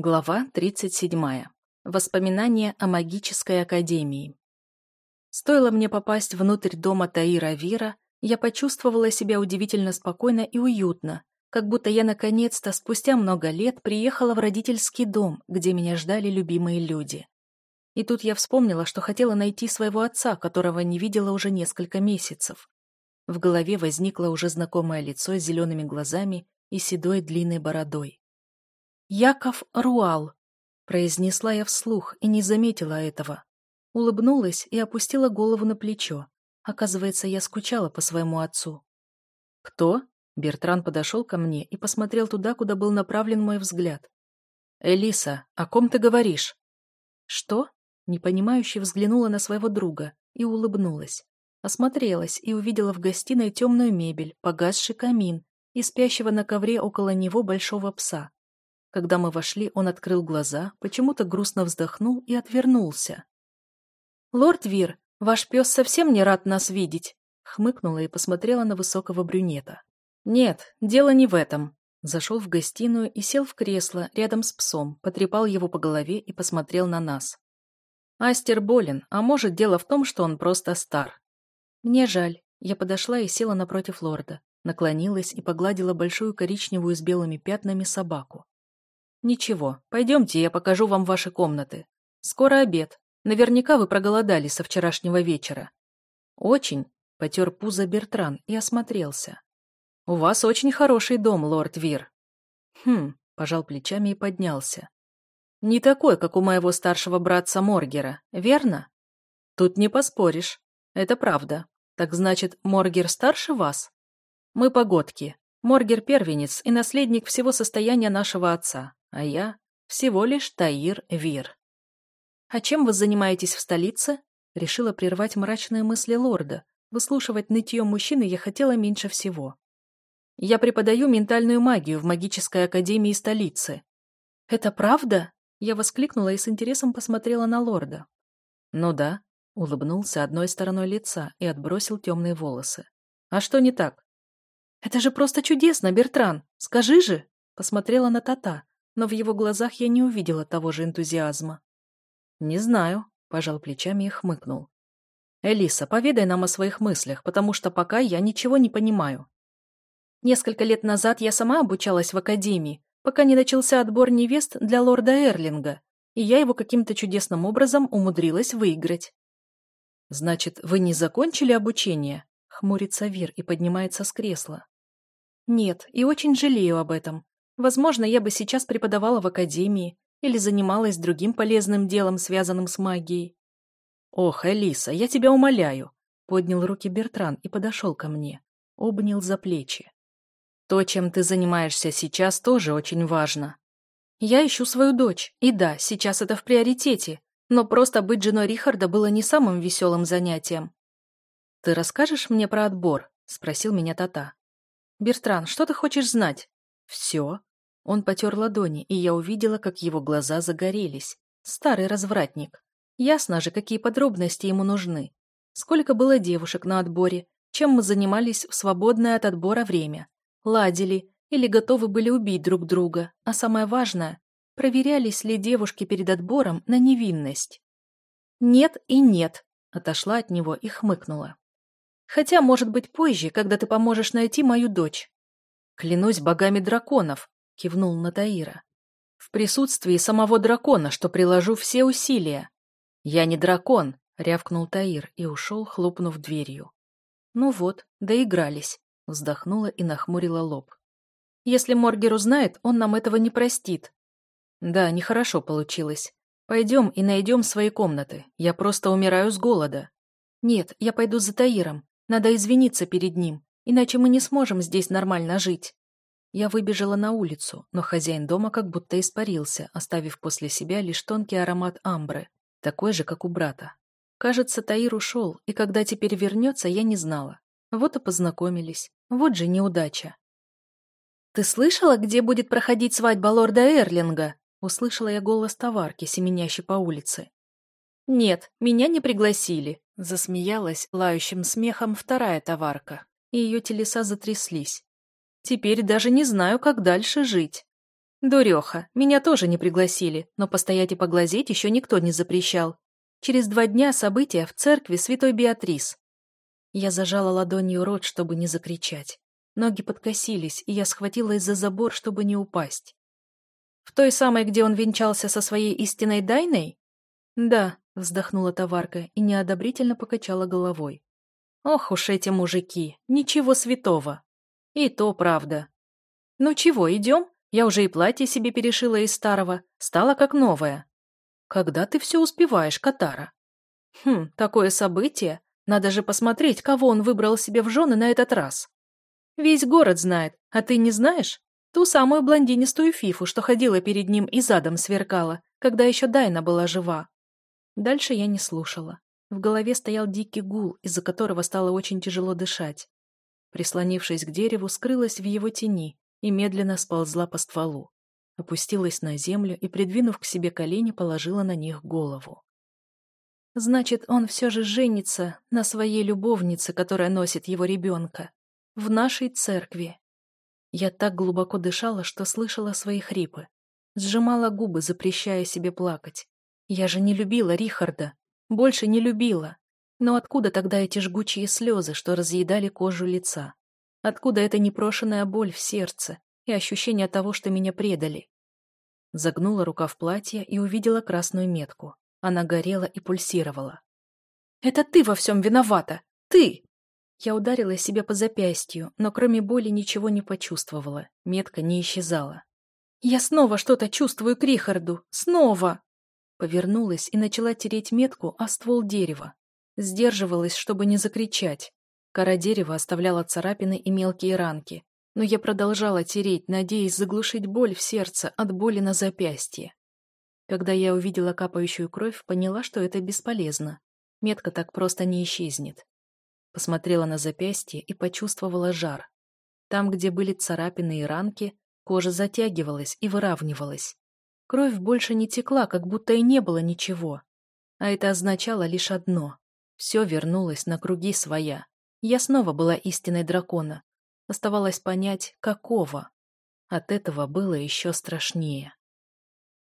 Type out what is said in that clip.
Глава 37. Воспоминания о магической академии. Стоило мне попасть внутрь дома Таира Вира, я почувствовала себя удивительно спокойно и уютно, как будто я наконец-то спустя много лет приехала в родительский дом, где меня ждали любимые люди. И тут я вспомнила, что хотела найти своего отца, которого не видела уже несколько месяцев. В голове возникло уже знакомое лицо с зелеными глазами и седой длинной бородой. «Яков Руал», — произнесла я вслух и не заметила этого. Улыбнулась и опустила голову на плечо. Оказывается, я скучала по своему отцу. «Кто?» — Бертран подошел ко мне и посмотрел туда, куда был направлен мой взгляд. «Элиса, о ком ты говоришь?» «Что?» — непонимающе взглянула на своего друга и улыбнулась. Осмотрелась и увидела в гостиной темную мебель, погасший камин и спящего на ковре около него большого пса. Когда мы вошли, он открыл глаза, почему-то грустно вздохнул и отвернулся. «Лорд Вир, ваш пес совсем не рад нас видеть», хмыкнула и посмотрела на высокого брюнета. «Нет, дело не в этом». Зашел в гостиную и сел в кресло рядом с псом, потрепал его по голове и посмотрел на нас. Астер болен, а может, дело в том, что он просто стар. Мне жаль. Я подошла и села напротив лорда, наклонилась и погладила большую коричневую с белыми пятнами собаку. «Ничего, пойдемте, я покажу вам ваши комнаты. Скоро обед. Наверняка вы проголодались со вчерашнего вечера». «Очень», — потер пузо Бертран и осмотрелся. «У вас очень хороший дом, лорд Вир». «Хм», — пожал плечами и поднялся. «Не такой, как у моего старшего братца Моргера, верно?» «Тут не поспоришь. Это правда. Так значит, Моргер старше вас?» «Мы погодки. Моргер первенец и наследник всего состояния нашего отца а я всего лишь Таир Вир. «А чем вы занимаетесь в столице?» Решила прервать мрачные мысли лорда. Выслушивать нытье мужчины я хотела меньше всего. «Я преподаю ментальную магию в магической академии столицы». «Это правда?» Я воскликнула и с интересом посмотрела на лорда. «Ну да», — улыбнулся одной стороной лица и отбросил темные волосы. «А что не так?» «Это же просто чудесно, Бертран! Скажи же!» Посмотрела на Тата, но в его глазах я не увидела того же энтузиазма. «Не знаю», — пожал плечами и хмыкнул. «Элиса, поведай нам о своих мыслях, потому что пока я ничего не понимаю». Несколько лет назад я сама обучалась в академии, пока не начался отбор невест для лорда Эрлинга, и я его каким-то чудесным образом умудрилась выиграть. «Значит, вы не закончили обучение?» — хмурится Вир и поднимается с кресла. «Нет, и очень жалею об этом. Возможно, я бы сейчас преподавала в академии или занималась другим полезным делом, связанным с магией. «Ох, Элиса, я тебя умоляю!» Поднял руки Бертран и подошел ко мне. Обнял за плечи. «То, чем ты занимаешься сейчас, тоже очень важно. Я ищу свою дочь, и да, сейчас это в приоритете, но просто быть женой Рихарда было не самым веселым занятием. «Ты расскажешь мне про отбор?» — спросил меня Тата. «Бертран, что ты хочешь знать?» «Все», он потер ладони, и я увидела, как его глаза загорелись. Старый развратник. Ясно же, какие подробности ему нужны. Сколько было девушек на отборе, чем мы занимались в свободное от отбора время. Ладили или готовы были убить друг друга, а самое важное, проверялись ли девушки перед отбором на невинность. «Нет и нет», — отошла от него и хмыкнула. «Хотя, может быть, позже, когда ты поможешь найти мою дочь». «Клянусь богами драконов», кивнул на Таира. В присутствии самого дракона, что приложу все усилия. Я не дракон, рявкнул Таир и ушел, хлопнув дверью. Ну вот, доигрались, вздохнула и нахмурила лоб. Если Моргер узнает, он нам этого не простит. Да, нехорошо получилось. Пойдем и найдем свои комнаты. Я просто умираю с голода. Нет, я пойду за Таиром. Надо извиниться перед ним, иначе мы не сможем здесь нормально жить. Я выбежала на улицу, но хозяин дома как будто испарился, оставив после себя лишь тонкий аромат амбры, такой же, как у брата. Кажется, Таир ушел, и когда теперь вернется, я не знала. Вот и познакомились. Вот же неудача. «Ты слышала, где будет проходить свадьба лорда Эрлинга?» Услышала я голос товарки, семенящей по улице. «Нет, меня не пригласили», — засмеялась лающим смехом вторая товарка, и ее телеса затряслись. Теперь даже не знаю, как дальше жить. Дуреха, меня тоже не пригласили, но постоять и поглазеть еще никто не запрещал. Через два дня события в церкви Святой Беатрис. Я зажала ладонью рот, чтобы не закричать. Ноги подкосились, и я схватилась за забор, чтобы не упасть. В той самой, где он венчался со своей истинной Дайной? Да, вздохнула товарка и неодобрительно покачала головой. Ох уж эти мужики, ничего святого. И то правда. Ну чего, идем? Я уже и платье себе перешила из старого, стало как новое. Когда ты все успеваешь, Катара? Хм, такое событие. Надо же посмотреть, кого он выбрал себе в жены на этот раз. Весь город знает, а ты не знаешь? Ту самую блондинистую фифу, что ходила перед ним и задом сверкала, когда еще Дайна была жива. Дальше я не слушала. В голове стоял дикий гул, из-за которого стало очень тяжело дышать. Прислонившись к дереву, скрылась в его тени, и медленно сползла по стволу. Опустилась на землю и, придвинув к себе колени, положила на них голову. Значит, он все же женится на своей любовнице, которая носит его ребенка. В нашей церкви. Я так глубоко дышала, что слышала свои хрипы. Сжимала губы, запрещая себе плакать. Я же не любила Рихарда. Больше не любила. Но откуда тогда эти жгучие слезы, что разъедали кожу лица? Откуда эта непрошенная боль в сердце и ощущение того, что меня предали? Загнула рука в платье и увидела красную метку. Она горела и пульсировала. «Это ты во всем виновата! Ты!» Я ударила себя по запястью, но кроме боли ничего не почувствовала. Метка не исчезала. «Я снова что-то чувствую к Рихарду! Снова!» Повернулась и начала тереть метку о ствол дерева. Сдерживалась, чтобы не закричать. Кора дерева оставляла царапины и мелкие ранки, но я продолжала тереть, надеясь заглушить боль в сердце от боли на запястье. Когда я увидела капающую кровь, поняла, что это бесполезно. Метка так просто не исчезнет. Посмотрела на запястье и почувствовала жар. Там, где были царапины и ранки, кожа затягивалась и выравнивалась. Кровь больше не текла, как будто и не было ничего. А это означало лишь одно. Все вернулось на круги своя. Я снова была истиной дракона. Оставалось понять, какого. От этого было еще страшнее.